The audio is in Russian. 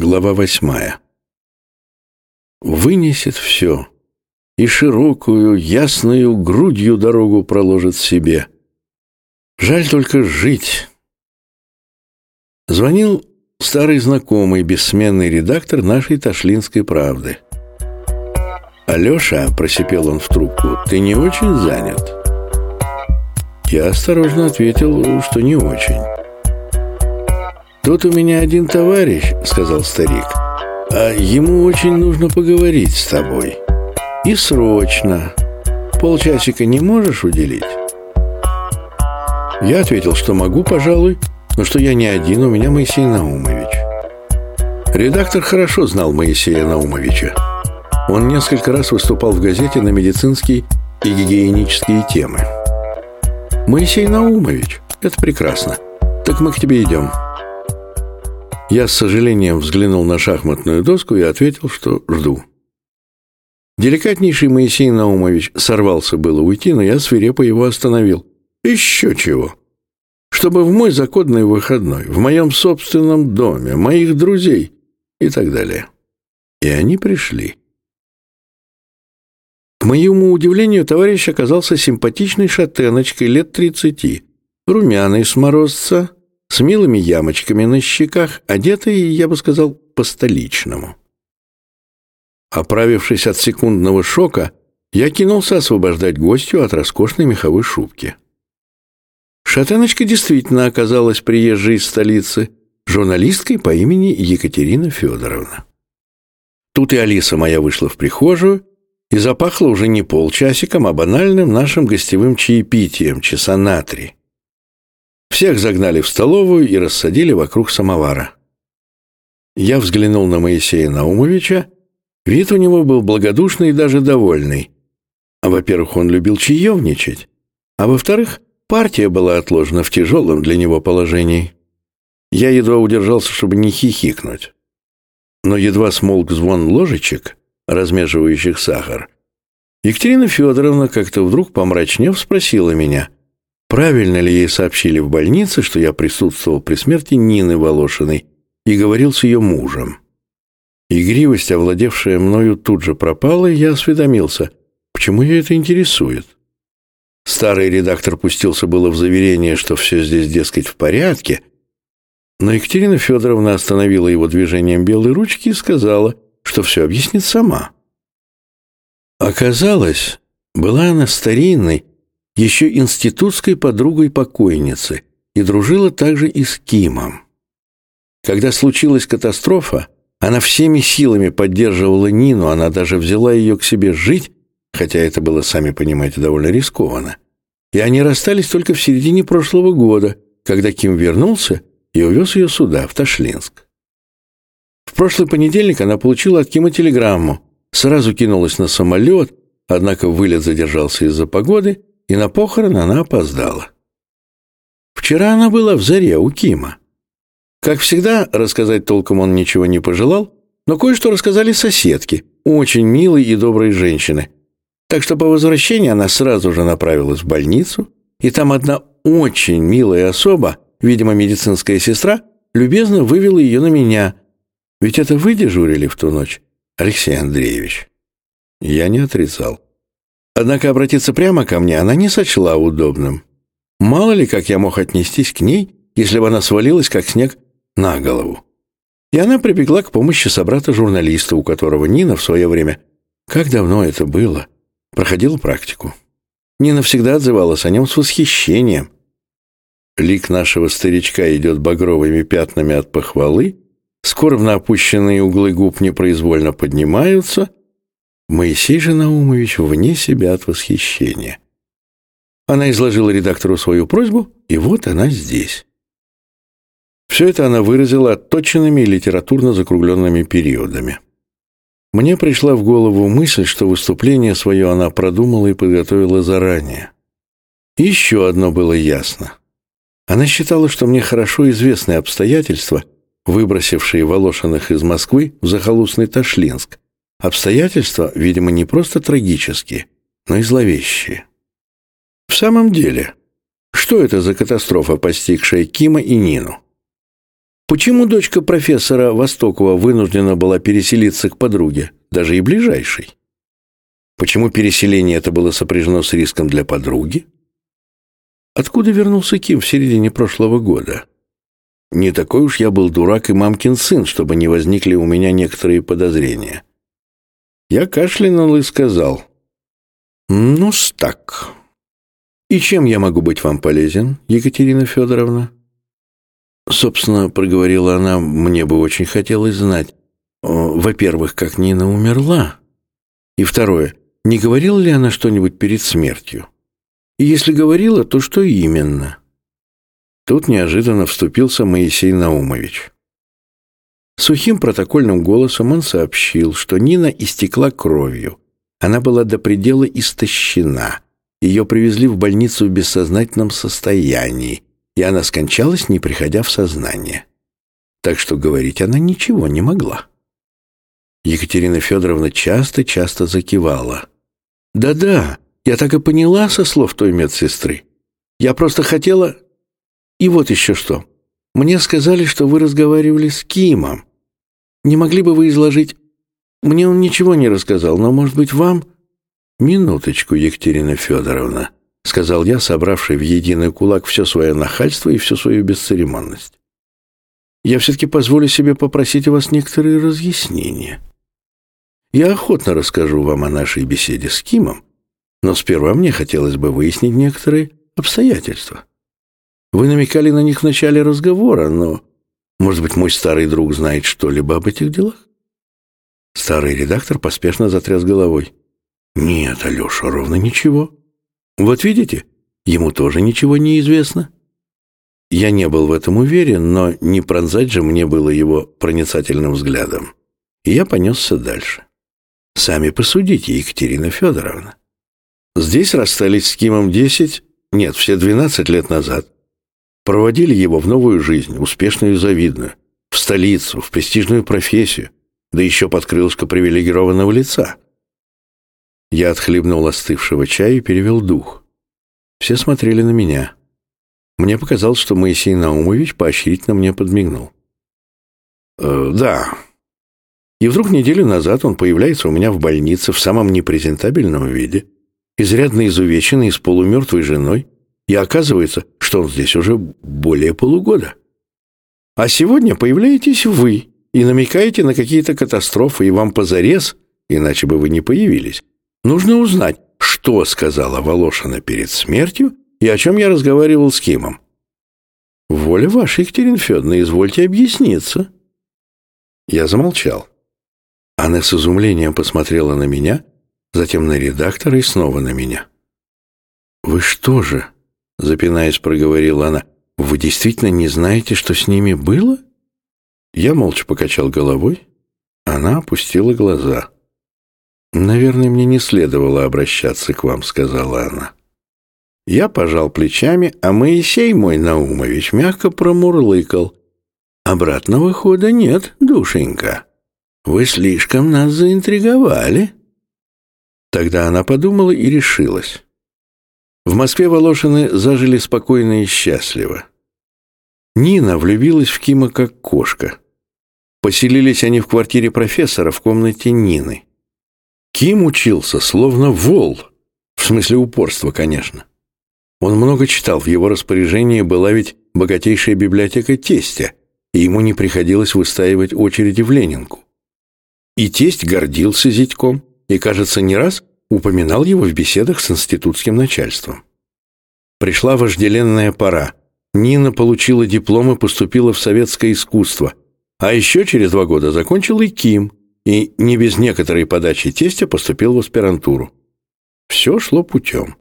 Глава восьмая. Вынесет все, и широкую, ясную грудью дорогу проложит себе. Жаль только жить. Звонил старый знакомый, бессменный редактор нашей Ташлинской правды. «Алеша», — просипел он в трубку, — «ты не очень занят?» Я осторожно ответил, что не очень. «Тут у меня один товарищ», — сказал старик, «а ему очень нужно поговорить с тобой. И срочно. Полчасика не можешь уделить?» Я ответил, что могу, пожалуй, но что я не один, у меня Моисей Наумович. Редактор хорошо знал Моисея Наумовича. Он несколько раз выступал в газете на медицинские и гигиенические темы. «Моисей Наумович, это прекрасно. Так мы к тебе идем». Я с сожалением взглянул на шахматную доску и ответил, что жду. Деликатнейший Моисей Наумович сорвался было уйти, но я свирепо его остановил. Еще чего. Чтобы в мой законный выходной, в моем собственном доме, моих друзей и так далее. И они пришли. К моему удивлению, товарищ оказался симпатичной шатеночкой лет тридцати, румяной с морозца, с милыми ямочками на щеках, одетый, я бы сказал, по-столичному. Оправившись от секундного шока, я кинулся освобождать гостю от роскошной меховой шубки. Шатеночка действительно оказалась приезжей из столицы, журналисткой по имени Екатерина Федоровна. Тут и Алиса моя вышла в прихожую, и запахло уже не полчасиком, а банальным нашим гостевым чаепитием, часа на три. Всех загнали в столовую и рассадили вокруг самовара. Я взглянул на Моисея Наумовича. Вид у него был благодушный и даже довольный. А, во-первых, он любил чаевничать, а, во-вторых, партия была отложена в тяжелом для него положении. Я едва удержался, чтобы не хихикнуть. Но едва смолк звон ложечек, размешивающих сахар, Екатерина Федоровна как-то вдруг помрачнев спросила меня — Правильно ли ей сообщили в больнице, что я присутствовал при смерти Нины Волошиной и говорил с ее мужем? Игривость, овладевшая мною, тут же пропала, и я осведомился, почему ее это интересует. Старый редактор пустился было в заверение, что все здесь, дескать, в порядке, но Екатерина Федоровна остановила его движением белой ручки и сказала, что все объяснит сама. Оказалось, была она старинной, еще институтской подругой покойницы и дружила также и с Кимом. Когда случилась катастрофа, она всеми силами поддерживала Нину, она даже взяла ее к себе жить, хотя это было, сами понимаете, довольно рискованно. И они расстались только в середине прошлого года, когда Ким вернулся и увез ее сюда, в Ташлинск. В прошлый понедельник она получила от Кима телеграмму, сразу кинулась на самолет, однако вылет задержался из-за погоды, и на похороны она опоздала. Вчера она была в заре у Кима. Как всегда, рассказать толком он ничего не пожелал, но кое-что рассказали соседки, очень милые и добрые женщины. Так что по возвращении она сразу же направилась в больницу, и там одна очень милая особа, видимо, медицинская сестра, любезно вывела ее на меня. Ведь это вы дежурили в ту ночь, Алексей Андреевич. Я не отрицал. Однако обратиться прямо ко мне она не сочла удобным. Мало ли, как я мог отнестись к ней, если бы она свалилась, как снег, на голову. И она прибегла к помощи собрата-журналиста, у которого Нина в свое время, как давно это было, проходила практику. Нина всегда отзывалась о нем с восхищением. Лик нашего старичка идет багровыми пятнами от похвалы, скорбно опущенные углы губ непроизвольно поднимаются — Моисей же Наумович вне себя от восхищения. Она изложила редактору свою просьбу, и вот она здесь. Все это она выразила отточенными литературно закругленными периодами. Мне пришла в голову мысль, что выступление свое она продумала и подготовила заранее. И еще одно было ясно. Она считала, что мне хорошо известны обстоятельства, выбросившие Волошиных из Москвы в захолустный Ташлинск, Обстоятельства, видимо, не просто трагические, но и зловещие. В самом деле, что это за катастрофа, постигшая Кима и Нину? Почему дочка профессора Востокова вынуждена была переселиться к подруге, даже и ближайшей? Почему переселение это было сопряжено с риском для подруги? Откуда вернулся Ким в середине прошлого года? Не такой уж я был дурак и мамкин сын, чтобы не возникли у меня некоторые подозрения. Я кашлянул и сказал, ну так. И чем я могу быть вам полезен, Екатерина Федоровна? Собственно, проговорила она, мне бы очень хотелось знать, во-первых, как Нина умерла, и второе, не говорила ли она что-нибудь перед смертью? И если говорила, то что именно? Тут неожиданно вступился Моисей Наумович. Сухим протокольным голосом он сообщил, что Нина истекла кровью. Она была до предела истощена. Ее привезли в больницу в бессознательном состоянии, и она скончалась, не приходя в сознание. Так что говорить она ничего не могла. Екатерина Федоровна часто-часто закивала. «Да-да, я так и поняла со слов той медсестры. Я просто хотела... И вот еще что. Мне сказали, что вы разговаривали с Кимом. Не могли бы вы изложить... Мне он ничего не рассказал, но, может быть, вам...» «Минуточку, Екатерина Федоровна», — сказал я, собравший в единый кулак все свое нахальство и всю свою бесцеремонность. «Я все-таки позволю себе попросить у вас некоторые разъяснения». Я охотно расскажу вам о нашей беседе с Кимом, но сперва мне хотелось бы выяснить некоторые обстоятельства. Вы намекали на них в начале разговора, но, может быть, мой старый друг знает что-либо об этих делах? Старый редактор поспешно затряс головой. Нет, Алеша, ровно ничего. Вот видите, ему тоже ничего не известно. Я не был в этом уверен, но не пронзать же мне было его проницательным взглядом. И я понесся дальше. Сами посудите, Екатерина Федоровна. Здесь расстались с Кимом 10, нет, все 12 лет назад. Проводили его в новую жизнь, успешную и завидную, в столицу, в престижную профессию, да еще под крылышко привилегированного лица. Я отхлебнул остывшего чая и перевел дух. Все смотрели на меня. Мне показалось, что Моисей Наумович поощрительно мне подмигнул. «Э, «Да, и вдруг неделю назад он появляется у меня в больнице в самом непрезентабельном виде, изрядно изувеченный с полумертвой женой, и оказывается, что он здесь уже более полугода. А сегодня появляетесь вы и намекаете на какие-то катастрофы, и вам позарез, иначе бы вы не появились. Нужно узнать, что сказала Волошина перед смертью и о чем я разговаривал с Кимом. Воля ваша, Екатерина Федоровна, извольте объясниться. Я замолчал. Она с изумлением посмотрела на меня, затем на редактора и снова на меня. «Вы что же?» — запинаясь, проговорила она. «Вы действительно не знаете, что с ними было?» Я молча покачал головой. Она опустила глаза. «Наверное, мне не следовало обращаться к вам», — сказала она. Я пожал плечами, а Моисей мой Наумович мягко промурлыкал. «Обратного хода нет, душенька». Вы слишком нас заинтриговали. Тогда она подумала и решилась. В Москве Волошины зажили спокойно и счастливо. Нина влюбилась в Кима как кошка. Поселились они в квартире профессора в комнате Нины. Ким учился словно вол, в смысле упорства, конечно. Он много читал, в его распоряжении была ведь богатейшая библиотека тестя, и ему не приходилось выстаивать очереди в Ленинку. И тесть гордился зятьком и, кажется, не раз упоминал его в беседах с институтским начальством. Пришла вожделенная пора. Нина получила диплом и поступила в советское искусство. А еще через два года закончил и Ким, и не без некоторой подачи тестя поступил в аспирантуру. Все шло путем.